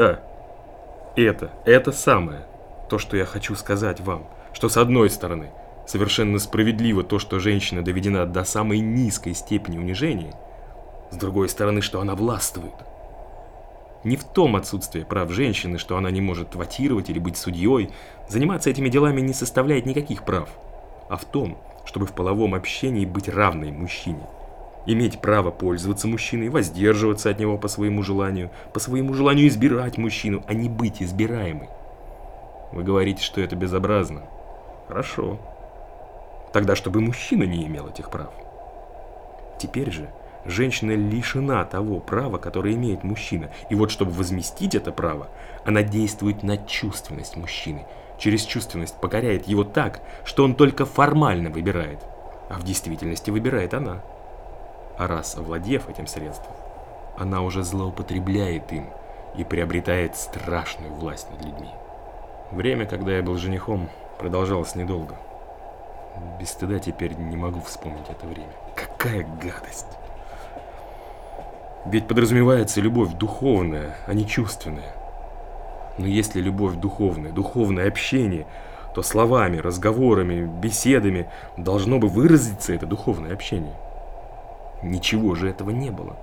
Да, это, это самое, то, что я хочу сказать вам, что с одной стороны, совершенно справедливо то, что женщина доведена до самой низкой степени унижения, с другой стороны, что она властвует. Не в том отсутствие прав женщины, что она не может ватировать или быть судьей, заниматься этими делами не составляет никаких прав, а в том, чтобы в половом общении быть равной мужчине. Иметь право пользоваться мужчиной, воздерживаться от него по своему желанию, по своему желанию избирать мужчину, а не быть избираемой. Вы говорите, что это безобразно. Хорошо. Тогда, чтобы мужчина не имел этих прав. Теперь же женщина лишена того права, которое имеет мужчина. И вот, чтобы возместить это право, она действует на чувственность мужчины. Через чувственность покоряет его так, что он только формально выбирает. А в действительности выбирает она. А раз овладев этим средством, она уже злоупотребляет им и приобретает страшную власть над людьми. Время, когда я был женихом, продолжалось недолго. Без стыда теперь не могу вспомнить это время. Какая гадость! Ведь подразумевается любовь духовная, а не чувственная. Но если любовь духовная, духовное общение, то словами, разговорами, беседами должно бы выразиться это духовное общение. Ничего же этого не было.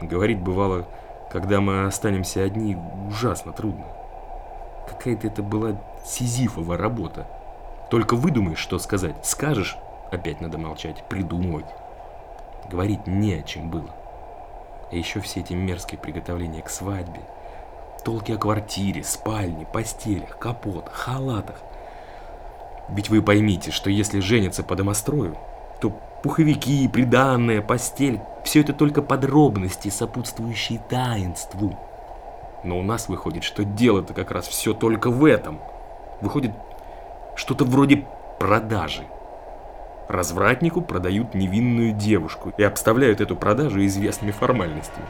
Говорить бывало, когда мы останемся одни, ужасно трудно. Какая-то это была сизифова работа. Только выдумаешь, что сказать. Скажешь, опять надо молчать, придумывать. Говорить не о чем было. А еще все эти мерзкие приготовления к свадьбе. Толки о квартире, спальне, постелях, капотах, халатах. Ведь вы поймите, что если жениться по домострою, то пуховики, приданная, постель – все это только подробности, сопутствующие таинству. Но у нас выходит, что дело-то как раз все только в этом. Выходит что-то вроде продажи. Развратнику продают невинную девушку и обставляют эту продажу известными формальностями.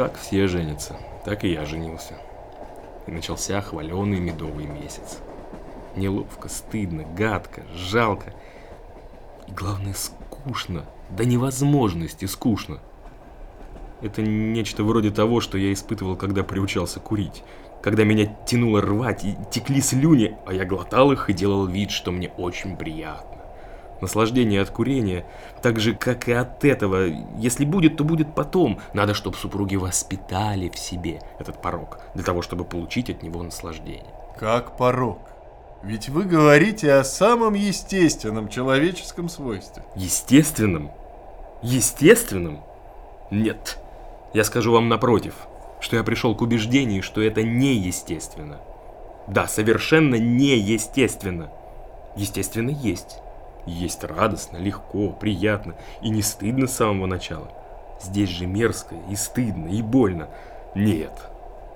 Так все женятся, так и я женился. И начался хваленый медовый месяц. Неловко, стыдно, гадко, жалко. И главное, скучно. До невозможности скучно. Это нечто вроде того, что я испытывал, когда приучался курить. Когда меня тянуло рвать и текли слюни, а я глотал их и делал вид, что мне очень приятно. Наслаждение от курения, так же, как и от этого. Если будет, то будет потом. Надо, чтобы супруги воспитали в себе этот порог, для того, чтобы получить от него наслаждение. Как порог? Ведь вы говорите о самом естественном человеческом свойстве. Естественном? Естественном? Нет. Я скажу вам напротив, что я пришел к убеждению, что это неестественно. Да, совершенно неестественно. Естественно, есть. Есть радостно, легко, приятно и не стыдно с самого начала. Здесь же мерзко и стыдно и больно. Нет,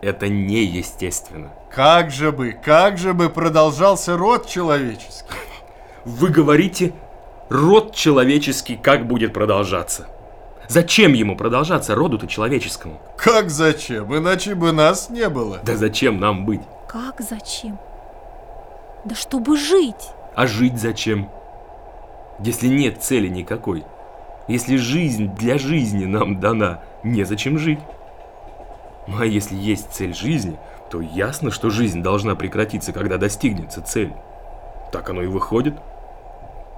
это неестественно. Как же бы, как же бы продолжался род человеческий? Вы говорите, род человеческий как будет продолжаться? Зачем ему продолжаться роду-то человеческому? Как зачем? Иначе бы нас не было. Да зачем нам быть? Как зачем? Да чтобы жить. А жить зачем? Если нет цели никакой, если жизнь для жизни нам дана, незачем жить. Ну а если есть цель жизни, то ясно, что жизнь должна прекратиться, когда достигнется цель. Так оно и выходит.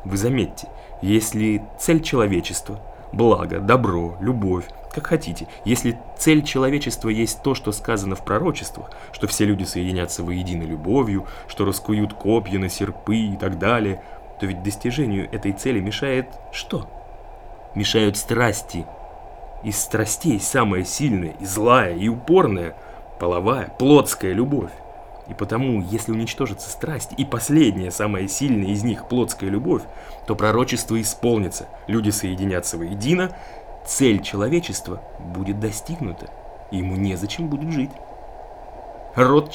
Вы заметьте, если цель человечества, благо, добро, любовь, как хотите, если цель человечества есть то, что сказано в пророчествах, что все люди соединятся воедино любовью, что раскуют копья на серпы и так далее – то ведь достижению этой цели мешает что? Мешают страсти. Из страстей самая сильная и злая и упорная – половая, плотская любовь. И потому, если уничтожится страсть, и последняя, самая сильная из них, плотская любовь, то пророчество исполнится, люди соединятся воедино, цель человечества будет достигнута, и ему незачем будет жить. род человека.